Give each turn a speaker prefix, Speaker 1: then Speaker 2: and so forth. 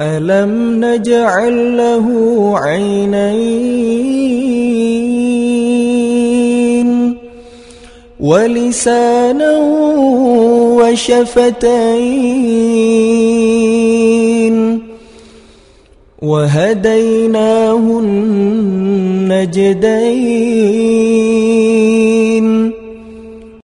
Speaker 1: ألم نجعل له عينين ولسانا وشفتين وهديناه النجدين